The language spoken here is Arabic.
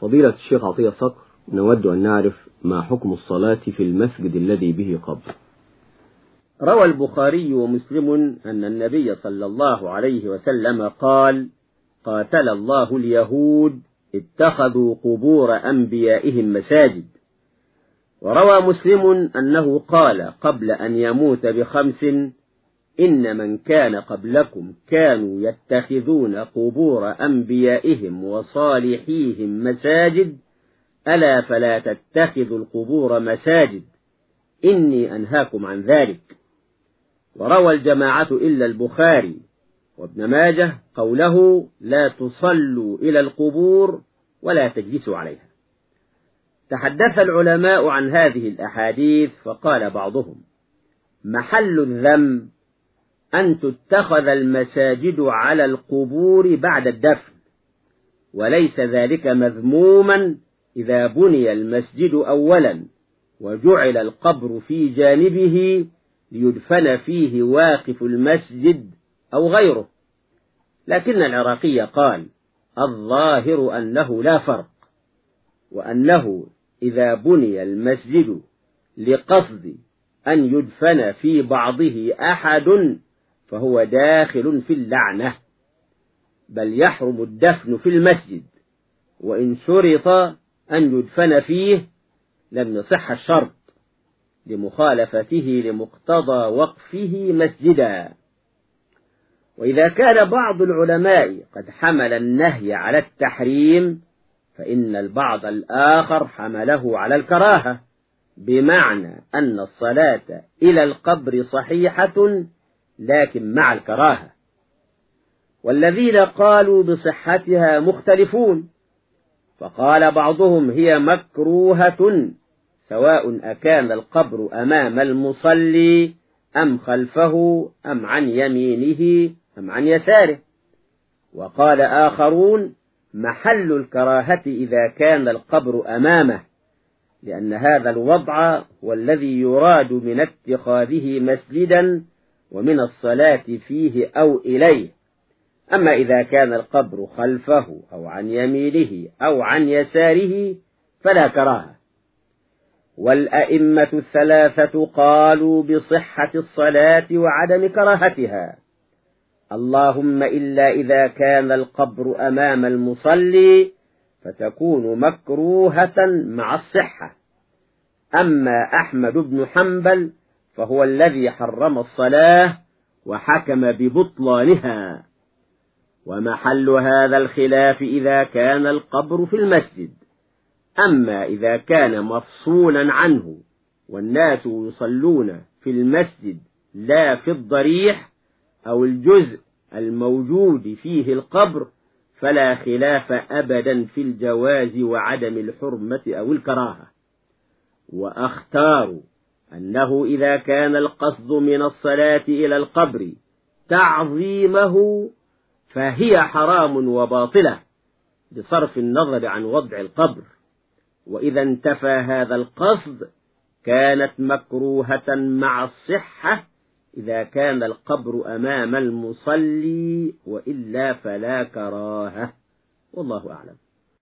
فضيلة الشيخ عطية صقر نود أن نعرف ما حكم الصلاة في المسجد الذي به قبر روى البخاري ومسلم أن النبي صلى الله عليه وسلم قال قاتل الله اليهود اتخذوا قبور أنبيائهم مساجد. وروى مسلم أنه قال قبل أن يموت بخمس إن من كان قبلكم كانوا يتخذون قبور أنبيائهم وصالحيهم مساجد ألا فلا تتخذوا القبور مساجد. إني أنهاكم عن ذلك. وروى الجماعة إلا البخاري وابن ماجه قوله لا تصلوا إلى القبور ولا تجلسوا عليها تحدث العلماء عن هذه الأحاديث فقال بعضهم محل الذم أن تتخذ المساجد على القبور بعد الدفن وليس ذلك مذموما إذا بني المسجد أولا وجعل القبر في جانبه ليدفن فيه واقف المسجد أو غيره. لكن العراقي قال الظاهر أنه لا فرق وأنه إذا بني المسجد لقصد أن يدفن في بعضه أحد فهو داخل في اللعنة بل يحرم الدفن في المسجد وإن شرط أن يدفن فيه لم يصح الشرط لمخالفته لمقتضى وقفه مسجدا. وإذا كان بعض العلماء قد حمل النهي على التحريم فإن البعض الآخر حمله على الكراهة بمعنى أن الصلاة إلى القبر صحيحة لكن مع الكراهة. والذين قالوا بصحتها مختلفون. فقال بعضهم هي مكروهة سواء أكان القبر أمام المصلي أم خلفه أم عن يمينه أم عن يساره. وقال آخرون محل الكراهة إذا كان القبر أمامه لأن هذا الوضع هو الذي يراد من اتخاذه مسجدا ومن الصلاة فيه أو إليه. أما إذا كان القبر خلفه أو عن يمينه أو عن يساره فلا كراهة. والأئمة الثلاثة قالوا بصحة الصلاة وعدم كراهتها. اللهم إلا إذا كان القبر أمام المصلي فتكون مكروهة مع الصحة. أما أحمد بن حنبل فهو الذي حرم الصلاة وحكم ببطلانها. ومحل هذا الخلاف إذا كان القبر في المسجد. أما إذا كان مفصولا عنه والناس يصلون في المسجد لا في الضريح أو الجزء الموجود فيه القبر فلا خلاف أبدا في الجواز وعدم الحرمة أو الكراهة. وأختار أنه إذا كان القصد من الصلاة إلى القبر تعظيمه فهي حرام وباطلة بصرف النظر عن وضع القبر. وإذا انتفى هذا القصد كانت مكروهة مع الصحة إذا كان القبر أمام المصلي وإلا فلا كراهة. والله أعلم.